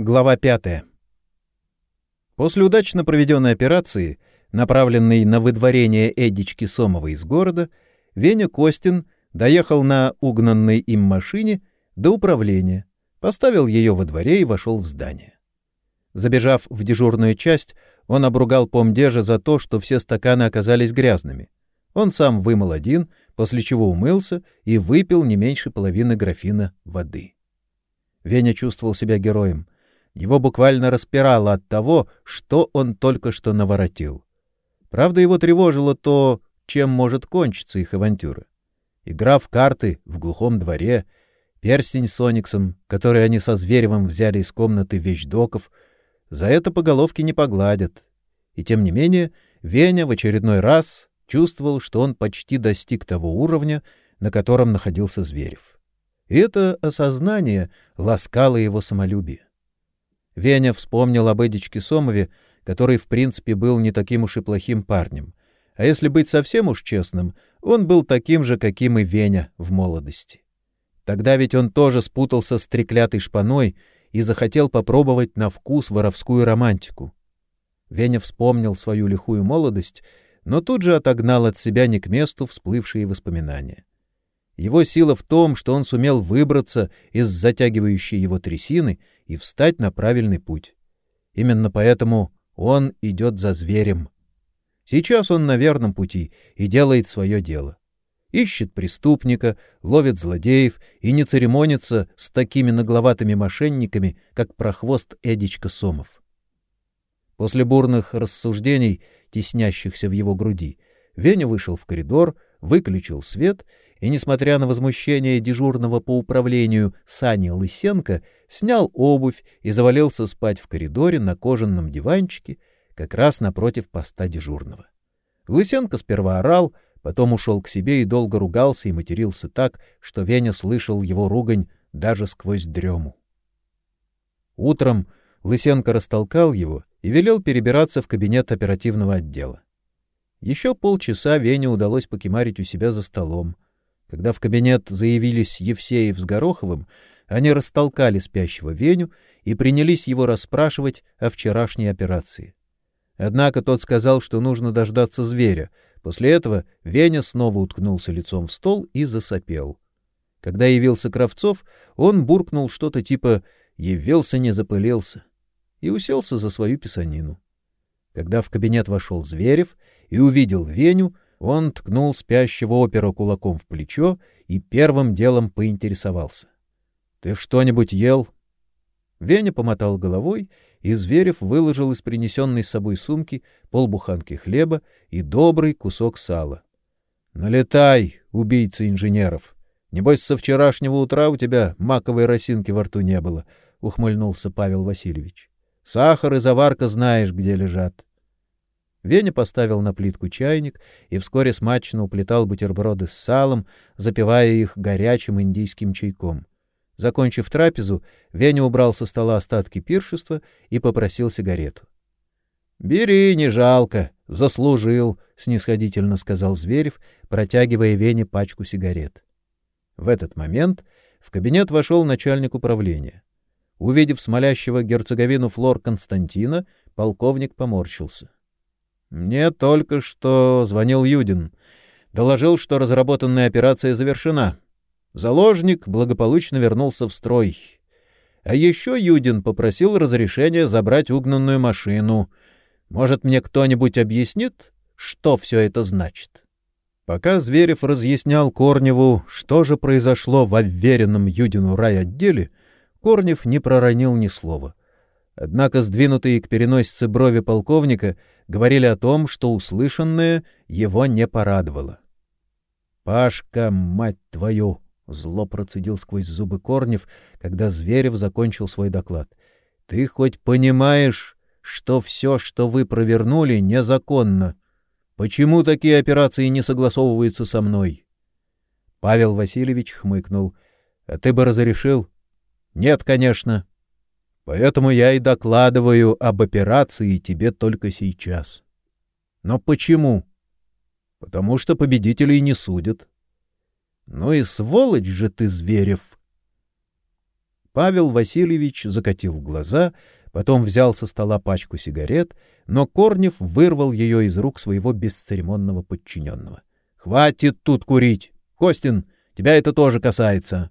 Глава 5. После удачно проведенной операции, направленной на выдворение Эдички Сомовой из города, Веня Костин доехал на угнанной им машине до управления, поставил ее во дворе и вошел в здание. Забежав в дежурную часть, он обругал помдежа за то, что все стаканы оказались грязными. Он сам вымыл один, после чего умылся и выпил не меньше половины графина воды. Веня чувствовал себя героем — его буквально распирало от того, что он только что наворотил. Правда, его тревожило то, чем может кончиться их авантюра. Игра в карты в глухом дворе, перстень с ониксом, который они со Зверевым взяли из комнаты вещдоков, за это по головке не погладят. И тем не менее, Веня в очередной раз чувствовал, что он почти достиг того уровня, на котором находился Зверев. И это осознание ласкало его самолюбие. Веня вспомнил об Эдичке Сомове, который, в принципе, был не таким уж и плохим парнем. А если быть совсем уж честным, он был таким же, каким и Веня в молодости. Тогда ведь он тоже спутался с треклятой шпаной и захотел попробовать на вкус воровскую романтику. Веня вспомнил свою лихую молодость, но тут же отогнал от себя не к месту всплывшие воспоминания. Его сила в том, что он сумел выбраться из затягивающей его трясины и встать на правильный путь. Именно поэтому он идет за зверем. Сейчас он на верном пути и делает свое дело. Ищет преступника, ловит злодеев и не церемонится с такими нагловатыми мошенниками, как прохвост Эдичка Сомов. После бурных рассуждений, теснящихся в его груди, Веня вышел в коридор, выключил свет и, несмотря на возмущение дежурного по управлению Сани Лысенко, снял обувь и завалился спать в коридоре на кожаном диванчике, как раз напротив поста дежурного. Лысенко сперва орал, потом ушел к себе и долго ругался и матерился так, что Веня слышал его ругань даже сквозь дрему. Утром Лысенко растолкал его и велел перебираться в кабинет оперативного отдела. Еще полчаса Вене удалось покемарить у себя за столом — когда в кабинет заявились Евсеев с Гороховым, они растолкали спящего Веню и принялись его расспрашивать о вчерашней операции. Однако тот сказал, что нужно дождаться зверя. После этого Веня снова уткнулся лицом в стол и засопел. Когда явился Кравцов, он буркнул что-то типа «явился, не запылился» и уселся за свою писанину. Когда в кабинет вошел Зверев и увидел Веню, он ткнул спящего опера кулаком в плечо и первым делом поинтересовался. — Ты что-нибудь ел? Веня помотал головой, и Зверев выложил из принесенной с собой сумки полбуханки хлеба и добрый кусок сала. — Налетай, убийца инженеров! Небось, со вчерашнего утра у тебя маковой росинки во рту не было, — ухмыльнулся Павел Васильевич. — Сахар и заварка знаешь, где лежат. Веня поставил на плитку чайник и вскоре смачно уплетал бутерброды с салом, запивая их горячим индийским чайком. Закончив трапезу, Веня убрал со стола остатки пиршества и попросил сигарету. "Бери, не жалко, заслужил", снисходительно сказал Зверев, протягивая Вене пачку сигарет. В этот момент в кабинет вошел начальник управления. Увидев смолящего герцоговину Флор Константина, полковник поморщился. Мне только что звонил Юдин. Доложил, что разработанная операция завершена. Заложник благополучно вернулся в строй. А еще Юдин попросил разрешения забрать угнанную машину. Может, мне кто-нибудь объяснит, что все это значит? Пока Зверев разъяснял Корневу, что же произошло в уверенном Юдину райотделе, Корнев не проронил ни слова. Однако сдвинутые к переносице брови полковника говорили о том, что услышанное его не порадовало. «Пашка, мать твою!» — зло процедил сквозь зубы Корнев, когда Зверев закончил свой доклад. «Ты хоть понимаешь, что все, что вы провернули, незаконно? Почему такие операции не согласовываются со мной?» Павел Васильевич хмыкнул. «А ты бы разрешил?» «Нет, конечно. Поэтому я и докладываю об операции тебе только сейчас. Но почему? Потому что победителей не судят. Ну и сволочь же ты, Зверев. Павел Васильевич закатил глаза, потом взял со стола пачку сигарет, но Корнев вырвал ее из рук своего бесцеремонного подчиненного. — Хватит тут курить! Костин, тебя это тоже касается!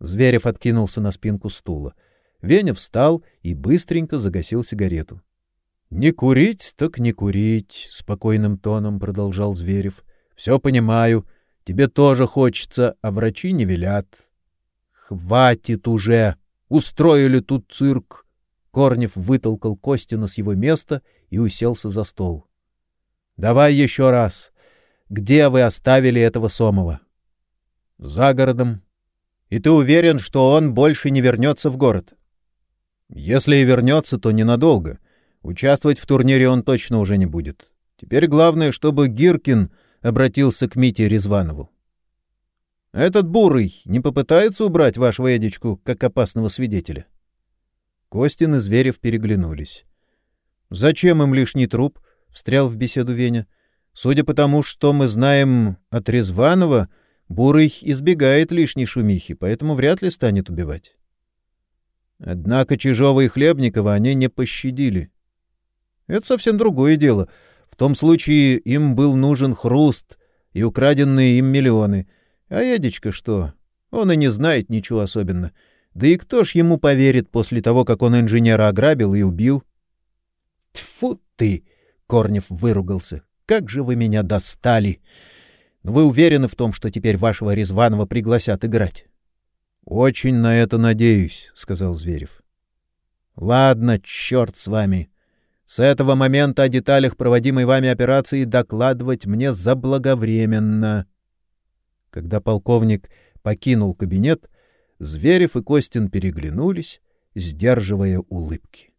Зверев откинулся на спинку стула. Веня встал и быстренько загасил сигарету. — Не курить, так не курить, — спокойным тоном продолжал Зверев. — Все понимаю. Тебе тоже хочется, а врачи не велят. — Хватит уже! Устроили тут цирк! Корнев вытолкал Костина с его места и уселся за стол. — Давай еще раз. Где вы оставили этого Сомова? — За городом. — И ты уверен, что он больше не вернется в город? — Если и вернется, то ненадолго. Участвовать в турнире он точно уже не будет. Теперь главное, чтобы Гиркин обратился к Мите Резванову. — Этот бурый не попытается убрать вашего Эдичку как опасного свидетеля? — Костин и Зверев переглянулись. «Зачем им лишний труп?» — встрял в беседу Веня. «Судя по тому, что мы знаем от Резванова, Бурый избегает лишней шумихи, поэтому вряд ли станет убивать». Однако Чижова и Хлебникова они не пощадили. Это совсем другое дело. В том случае им был нужен хруст и украденные им миллионы. А Эдичка что? Он и не знает ничего особенного. Да и кто ж ему поверит после того, как он инженера ограбил и убил? — Тьфу ты! — Корнев выругался. — Как же вы меня достали! Вы уверены в том, что теперь вашего Резванова пригласят играть? — Очень на это надеюсь, — сказал Зверев. — Ладно, черт с вами. С этого момента о деталях проводимой вами операции докладывать мне заблаговременно. Когда полковник покинул кабинет, Зверев и Костин переглянулись, сдерживая улыбки.